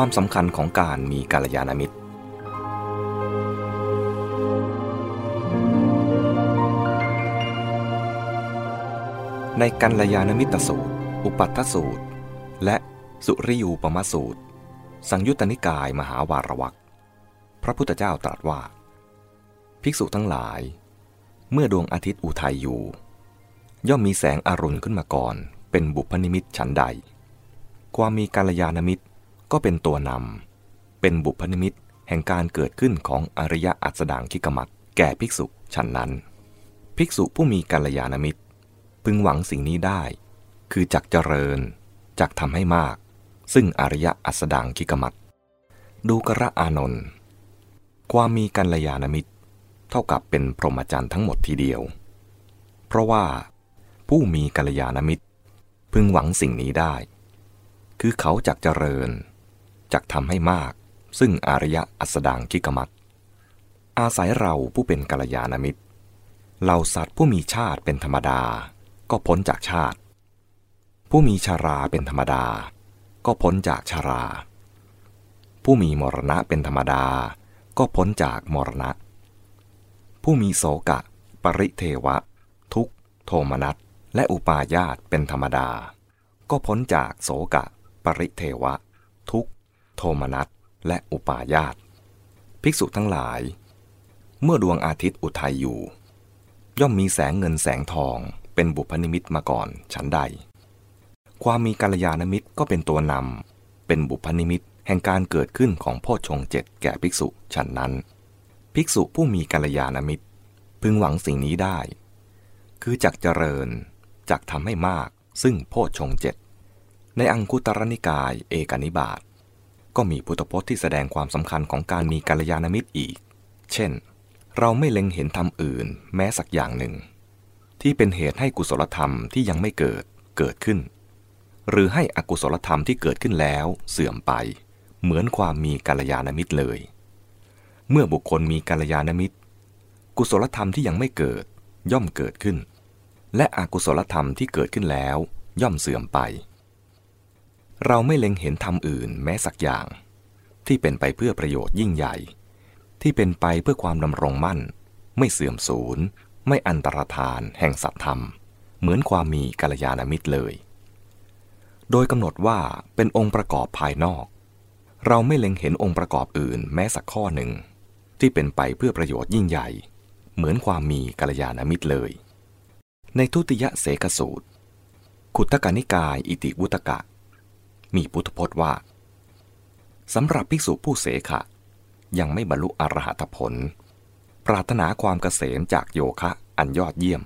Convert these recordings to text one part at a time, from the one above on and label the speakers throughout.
Speaker 1: ความสำคัญของการมีกัลยาณมิตร ในกัลยาณมิตรสูตร อุปัฏฐสูตร และสุริยูปมสูตร สังยุตตนิกายมหาวารวักพระพุทธเจ้าตรัสว่า ภิกษุทั้งหลาย เมื่อดวงอาทิตย์อุทัยอยู่ ย่อมมีแสงอรุณขึ้นมาก่อน เป็นบุพนิมิตฉันใด ความมีกัลยาณมิตร ก็เป็นตัวนำเป็นบุพนิมิตแห่งการเกิดขึ้นของอริยอัสดางคิกมักแก่ภิกษุฉันนั้น ภิกษุผู้มีกัลยาณมิตร พึงหวังสิ่งนี้ได้ คือจักเจริญจักทำให้มาก ซึ่งอริยอัสดางคิกมักดูกระอานนท์ความมีกัลยาณมิตร เท่ากับเป็นพรหมจรรย์ทั้งหมดทีเดียว เพราะว่า ผู้มีกัลยาณมิตร พึงหวังสิ่งนี้ได้ คือเขาจักเจริญ จักทำให้มาก ซึ่งอริยอัสดางคิกมักอาศัยเราผู้เป็นกัลยาณมิตรเหล่าสัตว์ผู้มีชาติเป็นธรรมดา ก็พ้นจากชาติ ผู้มีชาราเป็นธรรมดา ก็พ้นจากชารา ผู้มีมรณะเป็นธรรมดา ก็พ้นจากมรณะ ผู้มีโสกะ ปริเทวะ ทุกโทมนัสและอุปาญาตเป็นธรรมดา ก็พ้นจากโสกะ ปริเทวะ โทมนัสและอุปาญาตภิกษุทั้งหลาย เมื่อดวงอาทิตย์อุทัยอยู่ ย่อมมีแสงเงินแสงทองเป็นบุพนิมิตมาก่อนฉันใด ความมีกัลยาณมิตรก็เป็นตัวนำเป็นบุพนิมิตแห่งการเกิดขึ้นของพ่อชงเจ็ดแก่ภิกษุฉันนั้น ภิกษุผู้มีกัลยาณมิตร พึงหวังสิ่งนี้ได้ คือจักเจริญจักทำให้มากซึ่งโพชงเจ็ดในอังคุตรนิกายเอกนิบาต ก็มีพุทธพจน์ที่แสดงความสำคัญของการมีกัลยาณมิตรอีก เช่น เราไม่เล็งเห็นธรรมอื่น แม้สักอย่างหนึ่ง ที่เป็นเหตุให้กุศลธรรมที่ยังไม่เกิดเกิดขึ้น หรือให้อกุศลธรรมที่เกิดขึ้นแล้วเสื่อมไป เหมือนความมีกัลยาณมิตรเลย เมื่อบุคคลมีกัลยาณมิตร กุศลธรรมที่ยังไม่เกิดย่อมเกิดขึ้น และอกุศลธรรมที่เกิดขึ้นแล้วย่อมเสื่อมไป เราไม่เล็งเห็นธรรมอื่นแม้สักอย่าง ที่เป็นไปเพื่อประโยชน์ยิ่งใหญ่ ที่เป็นไปเพื่อความดำรงมั่น ไม่เสื่อมสูญ ไม่อันตรธานแห่งสัตธรรม เหมือนความมีกัลยาณมิตรเลย โดยกำหนดว่าเป็นองค์ประกอบภายนอก เราไม่เล็งเห็นองค์ประกอบอื่นแม้สักข้อหนึ่ง ที่เป็นไปเพื่อประโยชน์ยิ่งใหญ่ เหมือนความมีกัลยาณมิตรเลย ในทุติยเสกสูตร ขุตกานิกายอิติวุตกะ มีพุทธพจน์ว่าสำหรับภิกษุผู้เสขะ ยังไม่บรรลุอรหัตผล ปรารถนาความเกษมจากโยคะอันยอดเยี่ยม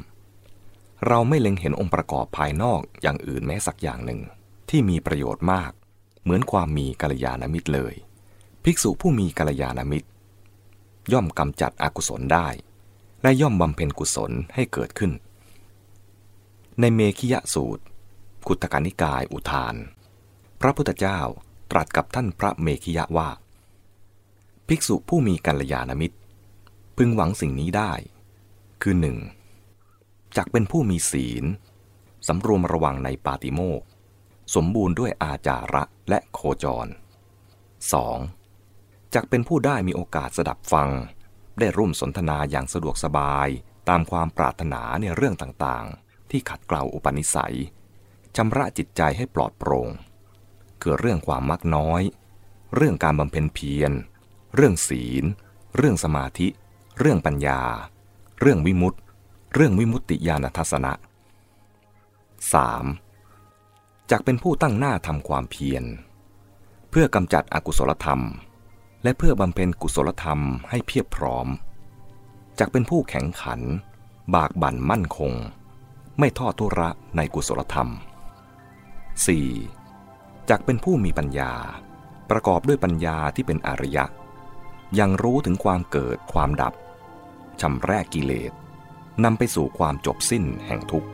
Speaker 1: เราไม่เล็งเห็นองค์ประกอบภายนอกอย่างอื่นแม้สักอย่างหนึ่ง ที่มีประโยชน์มาก เหมือนความมีกัลยาณมิตรเลย ภิกษุผู้มีกัลยาณมิตร ย่อมกำจัดอกุศลได้ และย่อมบำเพ็ญกุศลให้เกิดขึ้น ในเมขิยะสูตร ขุตกานิกายอุทาน พระพุทธเจ้าตรัสกับท่านพระเมขิยะว่า ภิกษุผู้มีกัลยาณมิตร พึงหวังสิ่งนี้ได้ คือหนึ่งจักเป็นผู้มีศีลสำรวมระวังในปาติโมกสมบูรณ์ด้วยอาจาระและโคจร 2. จักเป็นผู้ได้มีโอกาสสดับฟัง ได้ร่วมสนทนาอย่างสะดวกสบายตามความปรารถนาในเรื่องต่างๆ ที่ขัดเกลาอุปนิสัยชำระจิตใจให้ปลอดโปร่ง คือเรื่องความมักน้อย เรื่องการบำเพ็ญเพียร เรื่องศีล เรื่องสมาธิ เรื่องปัญญา เรื่องวิมุตติ เรื่องวิมุตติญาณทัศนะ 3. จักเป็นผู้ตั้งหน้าทำความเพียร เพื่อกำจัดอกุศลธรรม และเพื่อบำเพ็ญกุศลธรรมให้เพียบพร้อม จักเป็นผู้แข็งขัน บากบั่นมั่นคง ไม่ทอดทุระในกุศลธรรม 4. จักเป็นผู้มีปัญญา ประกอบด้วยปัญญาที่เป็นอริยะ ยังรู้ถึงความเกิดความดับชำแรกกิเลสนำไปสู่ความจบสิ้นแห่งทุกข์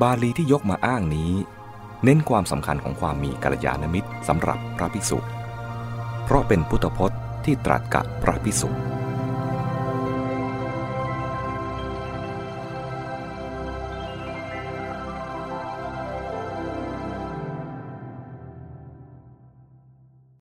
Speaker 1: บาลีที่ยกมาอ้างนี้ เน้นความสำคัญของความมีกัลยาณมิตรสำหรับพระภิกษุ เพราะเป็นพุทธพจน์ที่ตรัสกับพระภิกษุ